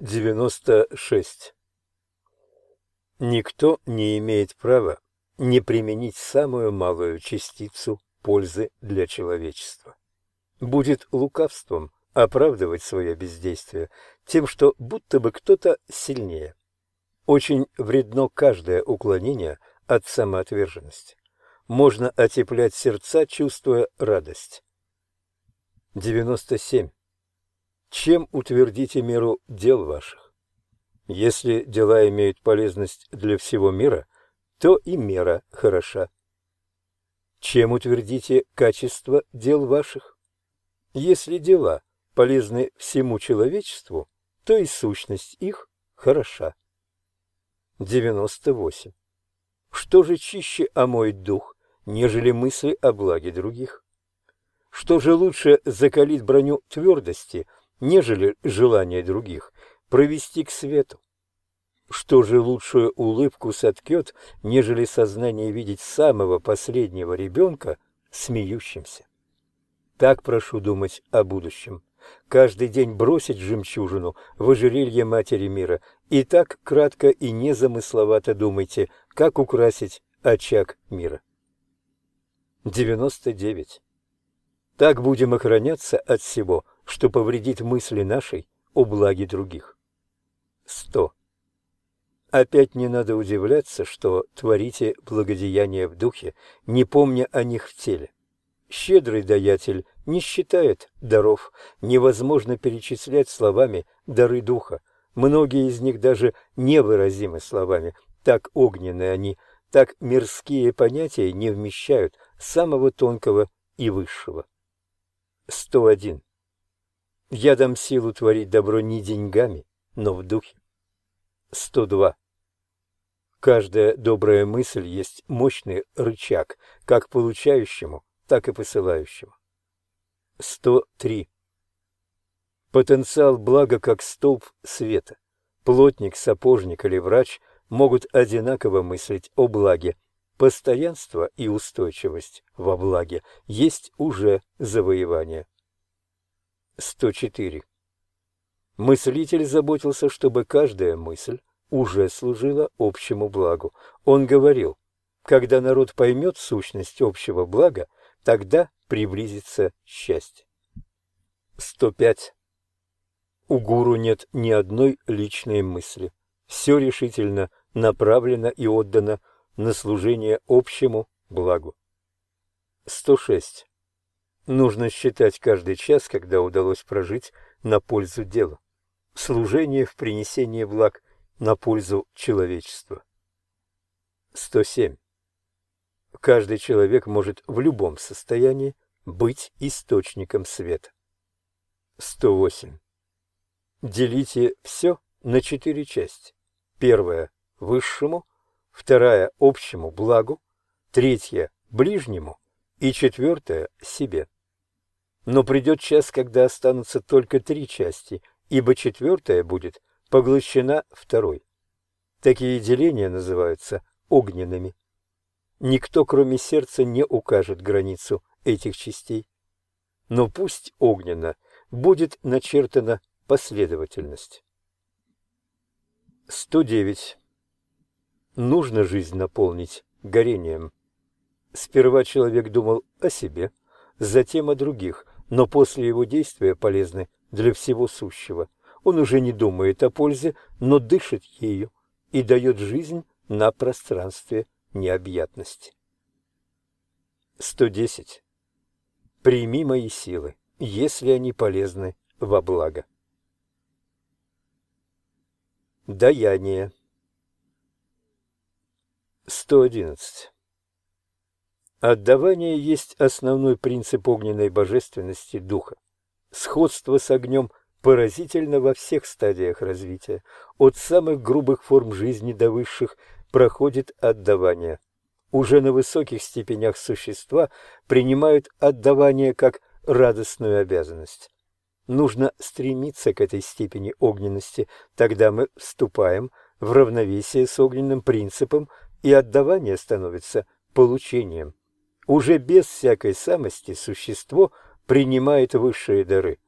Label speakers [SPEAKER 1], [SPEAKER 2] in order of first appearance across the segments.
[SPEAKER 1] 96. Никто не имеет права не применить самую малую частицу пользы для человечества. Будет лукавством оправдывать свое бездействие тем, что будто бы кто-то сильнее. Очень вредно каждое уклонение от самоотверженности. Можно отеплять сердца, чувствуя радость. 97. Чем утвердите меру дел ваших? Если дела имеют полезность для всего мира, то и мера хороша. Чем утвердите качество дел ваших? Если дела полезны всему человечеству, то и сущность их хороша. 98. Что же чище омоет дух, нежели мысли о благе других? Что же лучше закалить броню твердости – нежели желание других провести к свету. Что же лучшую улыбку соткет, нежели сознание видеть самого последнего ребенка смеющимся? Так прошу думать о будущем. Каждый день бросить жемчужину в ожерелье Матери Мира и так кратко и незамысловато думайте, как украсить очаг мира. 99. Так будем охраняться от всего – что повредит мысли нашей о благе других. 100. Опять не надо удивляться, что творите благодеяния в духе, не помня о них в теле. Щедрый даятель не считает даров, невозможно перечислять словами дары духа. Многие из них даже невыразимы словами, так огненные они, так мирские понятия не вмещают самого тонкого и высшего. 101. Я дам силу творить добро не деньгами, но в духе. 102. Каждая добрая мысль есть мощный рычаг, как получающему, так и посылающему. 103. Потенциал блага как столб света. Плотник, сапожник или врач могут одинаково мыслить о благе. Постоянство и устойчивость во благе есть уже завоевание. 104. Мыслитель заботился, чтобы каждая мысль уже служила общему благу. Он говорил, когда народ поймет сущность общего блага, тогда приблизится счастье. 105. У гуру нет ни одной личной мысли. Все решительно направлено и отдано на служение общему благу. 106. Нужно считать каждый час, когда удалось прожить на пользу дела. Служение в принесении благ на пользу человечества. 107. Каждый человек может в любом состоянии быть источником света. 108. Делите все на четыре части. Первая – высшему, вторая – общему благу, третья – ближнему и четвертая – себе. Но придет час, когда останутся только три части, ибо четвертая будет поглощена второй. Такие деления называются огненными. Никто, кроме сердца, не укажет границу этих частей. Но пусть огненно будет начертана последовательность. 109. Нужно жизнь наполнить горением. Сперва человек думал о себе, затем о других, но после его действия полезны для всего сущего. Он уже не думает о пользе, но дышит ею и дает жизнь на пространстве необъятности. 110. Прими мои силы, если они полезны во благо. Даяние 111. Отдавание есть основной принцип огненной божественности духа. Сходство с огнем поразительно во всех стадиях развития. От самых грубых форм жизни до высших проходит отдавание. Уже на высоких степенях существа принимают отдавание как радостную обязанность. Нужно стремиться к этой степени огненности, тогда мы вступаем в равновесие с огненным принципом, и отдавание становится получением уже без всякой самости существо принимает высшие дары.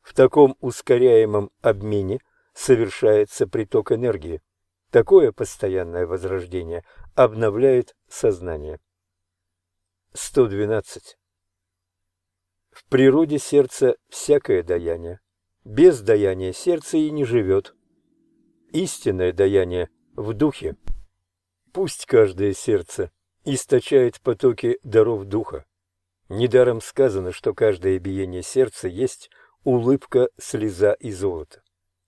[SPEAKER 1] В таком ускоряемом обмене совершается приток энергии. Такое постоянное возрождение обновляет сознание. 112. В природе сердца всякое даяние. Без даяния сердце и не живет. Истинное даяние в духе. Пусть каждое сердце источает потоки даров духа. Недаром сказано, что каждое биение сердца есть улыбка, слеза и золото.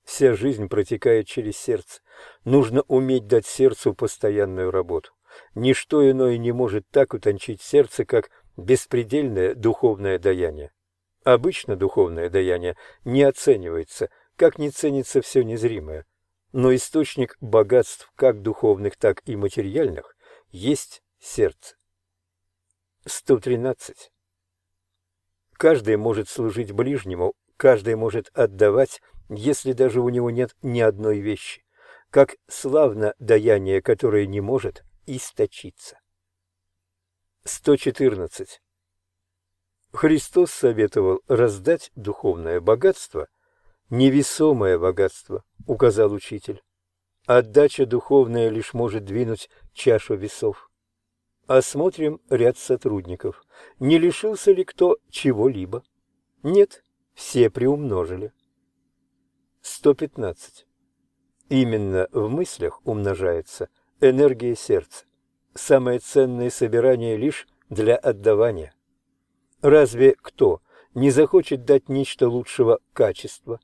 [SPEAKER 1] Вся жизнь протекает через сердце. Нужно уметь дать сердцу постоянную работу. Ничто иное не может так утончить сердце, как беспредельное духовное даяние. Обычно духовное даяние не оценивается, как не ценится все незримое. Но источник богатств, как духовных, так и материальных, есть сердце. 113. Каждый может служить ближнему, каждый может отдавать, если даже у него нет ни одной вещи. Как славно даяние, которое не может источиться. 114. Христос советовал раздать духовное богатство, невесомое богатство, указал учитель. Отдача духовная лишь может двинуть чашу весов. Осмотрим ряд сотрудников. Не лишился ли кто чего-либо? Нет, все приумножили. 115. Именно в мыслях умножается энергия сердца. Самое ценное собирание лишь для отдавания. Разве кто не захочет дать нечто лучшего качества?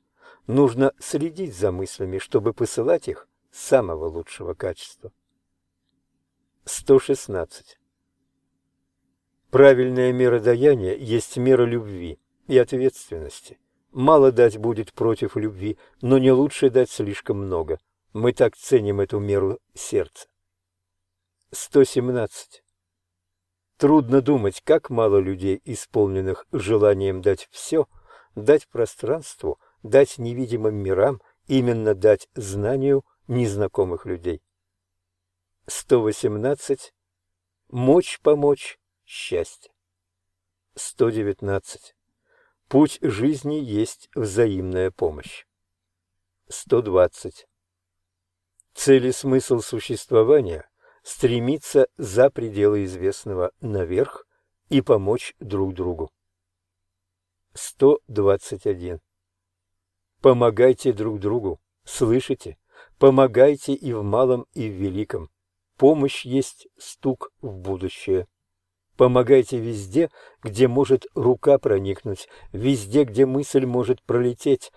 [SPEAKER 1] Нужно следить за мыслями, чтобы посылать их самого лучшего качества. 116. Правильная мера даяния есть мера любви и ответственности. Мало дать будет против любви, но не лучше дать слишком много. Мы так ценим эту меру сердца. 117. Трудно думать, как мало людей, исполненных желанием дать все, дать пространству, дать невидимым мирам, именно дать знанию незнакомых людей. 118. Мочь помочь счастье. 119. Путь жизни есть взаимная помощь. 120. Цель и смысл существования – стремиться за пределы известного наверх и помочь друг другу. 121. Помогайте друг другу, слышите? Помогайте и в малом, и в великом. Помощь есть стук в будущее. Помогайте везде, где может рука проникнуть, везде, где мысль может пролететь.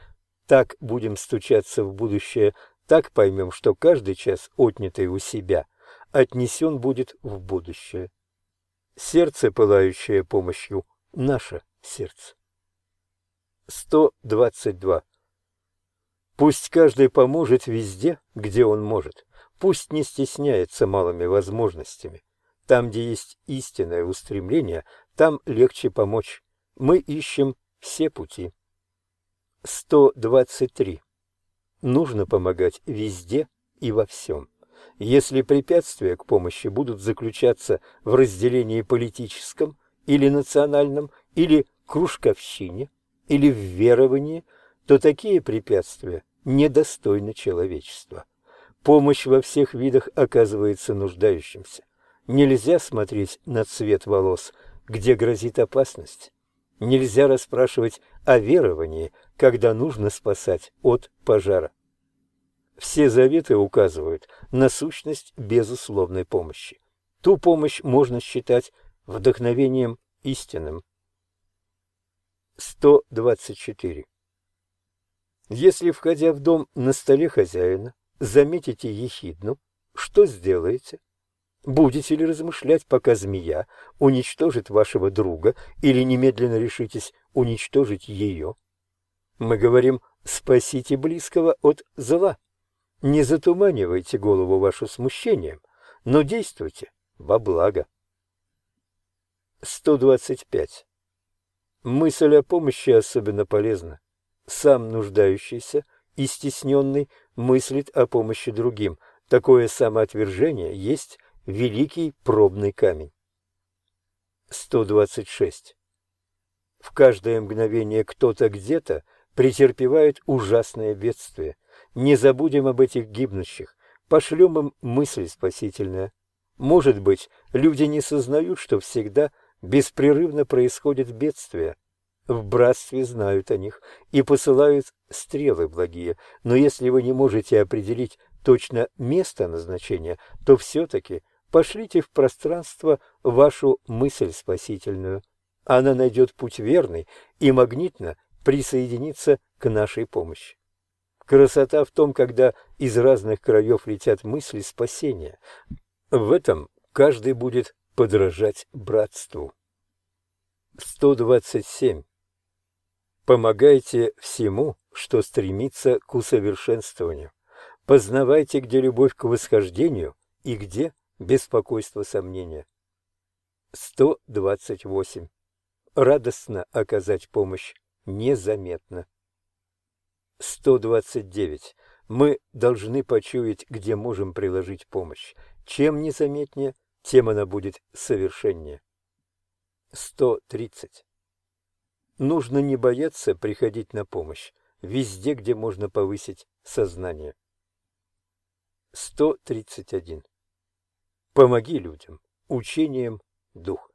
[SPEAKER 1] Так будем стучаться в будущее, так поймем, что каждый час, отнятый у себя, отнесен будет в будущее. Сердце, пылающее помощью, наше сердце. 122. Пусть каждый поможет везде, где он может. Пусть не стесняется малыми возможностями. Там, где есть истинное устремление, там легче помочь. Мы ищем все пути. 123. Нужно помогать везде и во всем. Если препятствия к помощи будут заключаться в разделении политическом или национальном, или кружковщине, или в веровании, то такие препятствия недостойны человечества. Помощь во всех видах оказывается нуждающимся. Нельзя смотреть на цвет волос, где грозит опасность. Нельзя расспрашивать о веровании, когда нужно спасать от пожара. Все заветы указывают на сущность безусловной помощи. Ту помощь можно считать вдохновением истинным. 124. Если, входя в дом на столе хозяина, заметите ехидну, что сделаете? Будете ли размышлять, пока змея уничтожит вашего друга, или немедленно решитесь уничтожить ее? Мы говорим «спасите близкого от зла». Не затуманивайте голову вашу смущением, но действуйте во благо. 125. Мысль о помощи особенно полезна. Сам нуждающийся и стесненный мыслит о помощи другим. Такое самоотвержение есть великий пробный камень. 126. В каждое мгновение кто-то где-то претерпевают ужасное бедствие. Не забудем об этих гибнущих, пошлем им мысль спасительная. Может быть, люди не сознают, что всегда беспрерывно происходит бедствие. В братстве знают о них и посылают стрелы благие, но если вы не можете определить точно место назначения, то все-таки пошлите в пространство вашу мысль спасительную. Она найдет путь верный и магнитно присоединится к нашей помощи. Красота в том, когда из разных краев летят мысли спасения. В этом каждый будет подражать братству. 127. Помогайте всему, что стремится к усовершенствованию. Познавайте, где любовь к восхождению и где беспокойство сомнения. 128. Радостно оказать помощь незаметно. 129. Мы должны почуять, где можем приложить помощь. Чем незаметнее, тем она будет совершеннее. 130. Нужно не бояться приходить на помощь везде, где можно повысить сознание. 131. Помоги людям учением духа.